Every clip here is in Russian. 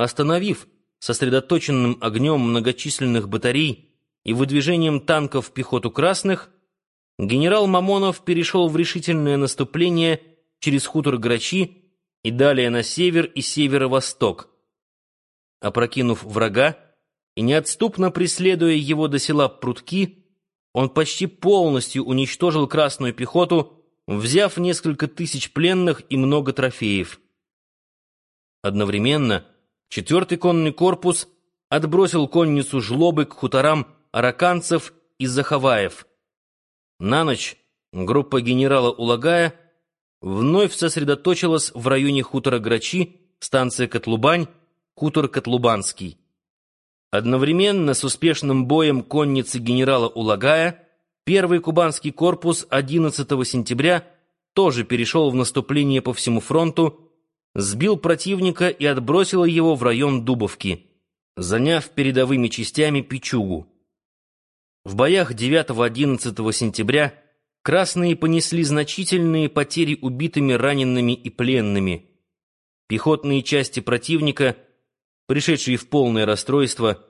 Остановив сосредоточенным огнем многочисленных батарей и выдвижением танков пехоту красных, генерал Мамонов перешел в решительное наступление через хутор Грачи и далее на север и северо-восток. Опрокинув врага и неотступно преследуя его до села Прутки, он почти полностью уничтожил красную пехоту, взяв несколько тысяч пленных и много трофеев. Одновременно четвертый конный корпус отбросил конницу жлобы к хуторам араканцев и захаваев. На ночь группа генерала Улагая вновь сосредоточилась в районе хутора Грачи, станция Котлубань, хутор Котлубанский. Одновременно с успешным боем конницы генерала Улагая первый кубанский корпус 11 сентября тоже перешел в наступление по всему фронту, сбил противника и отбросил его в район Дубовки, заняв передовыми частями Пичугу. В боях 9-11 сентября красные понесли значительные потери убитыми, ранеными и пленными. Пехотные части противника, пришедшие в полное расстройство,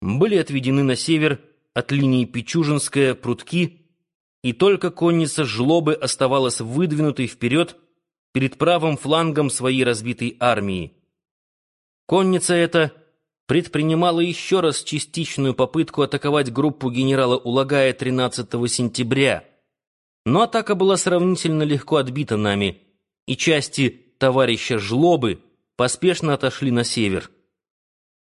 были отведены на север от линии Пичужинская-Прутки, и только конница Жлобы оставалась выдвинутой вперед перед правым флангом своей разбитой армии. Конница эта предпринимала еще раз частичную попытку атаковать группу генерала Улагая 13 сентября, но атака была сравнительно легко отбита нами, и части товарища Жлобы поспешно отошли на север.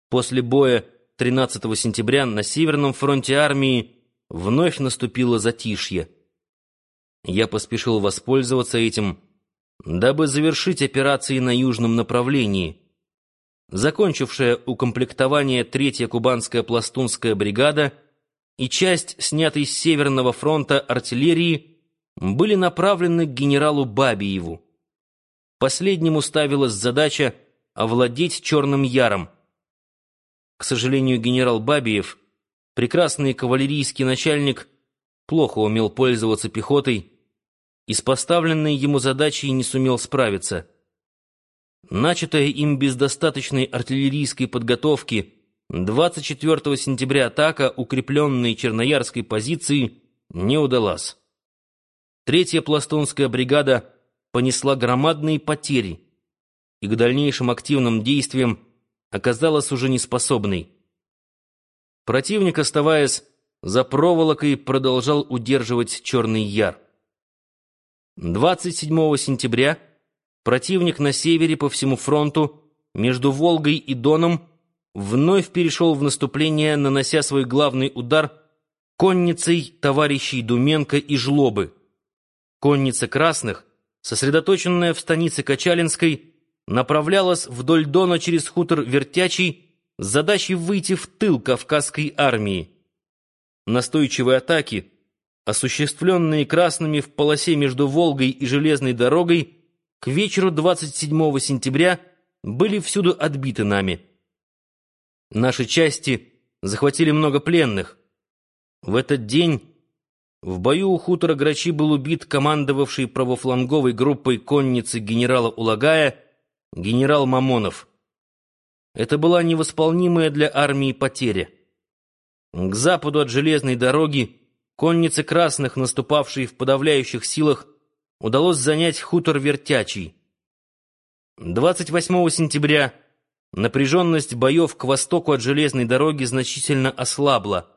После боя 13 сентября на Северном фронте армии вновь наступило затишье. Я поспешил воспользоваться этим, дабы завершить операции на южном направлении. Закончившая укомплектование третья кубанская пластунская бригада и часть, снятой с Северного фронта артиллерии, были направлены к генералу Бабиеву. Последнему ставилась задача овладеть Черным Яром. К сожалению, генерал Бабиев, прекрасный кавалерийский начальник, плохо умел пользоваться пехотой, и с поставленной ему задачей не сумел справиться. Начатая им без достаточной артиллерийской подготовки 24 сентября атака укрепленной Черноярской позиции не удалась. Третья пластунская бригада понесла громадные потери и к дальнейшим активным действиям оказалась уже неспособной. Противник, оставаясь за проволокой, продолжал удерживать Черный Яр. 27 сентября противник на севере по всему фронту между Волгой и Доном вновь перешел в наступление, нанося свой главный удар конницей товарищей Думенко и Жлобы. Конница красных, сосредоточенная в станице Качалинской, направлялась вдоль Дона через хутор Вертячий с задачей выйти в тыл Кавказской армии. Настойчивые атаки — осуществленные красными в полосе между Волгой и железной дорогой, к вечеру 27 сентября были всюду отбиты нами. Наши части захватили много пленных. В этот день в бою у хутора Грачи был убит командовавший правофланговой группой конницы генерала Улагая генерал Мамонов. Это была невосполнимая для армии потеря. К западу от железной дороги Коннице красных, наступавшей в подавляющих силах, удалось занять хутор Вертячий. 28 сентября напряженность боев к востоку от железной дороги значительно ослабла.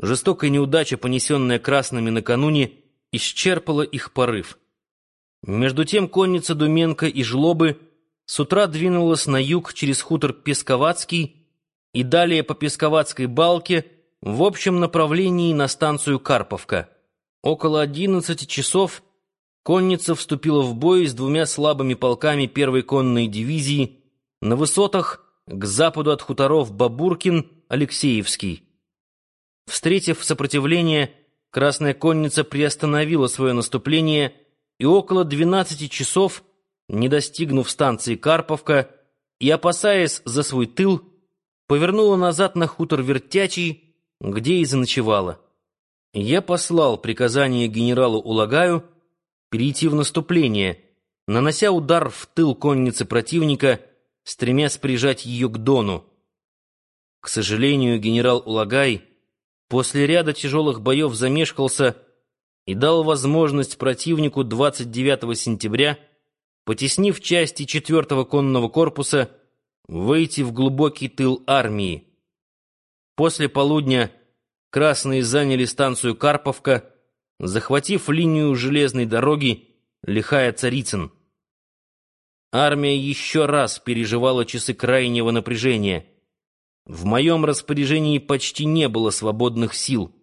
Жестокая неудача, понесенная красными накануне, исчерпала их порыв. Между тем конница Думенко и Жлобы с утра двинулась на юг через хутор Песковацкий и далее по Песковацкой балке — в общем направлении на станцию Карповка. Около 11 часов конница вступила в бой с двумя слабыми полками первой конной дивизии на высотах к западу от хуторов Бабуркин, Алексеевский. Встретив сопротивление, Красная конница приостановила свое наступление и около 12 часов, не достигнув станции Карповка и опасаясь за свой тыл, повернула назад на хутор Вертячий, где и заночевала. Я послал приказание генералу Улагаю перейти в наступление, нанося удар в тыл конницы противника стремясь прижать ее к Дону. К сожалению, генерал Улагай после ряда тяжелых боев замешкался и дал возможность противнику 29 сентября, потеснив части 4-го конного корпуса, выйти в глубокий тыл армии. После полудня красные заняли станцию Карповка, захватив линию железной дороги Лихая-Царицын. Армия еще раз переживала часы крайнего напряжения. В моем распоряжении почти не было свободных сил.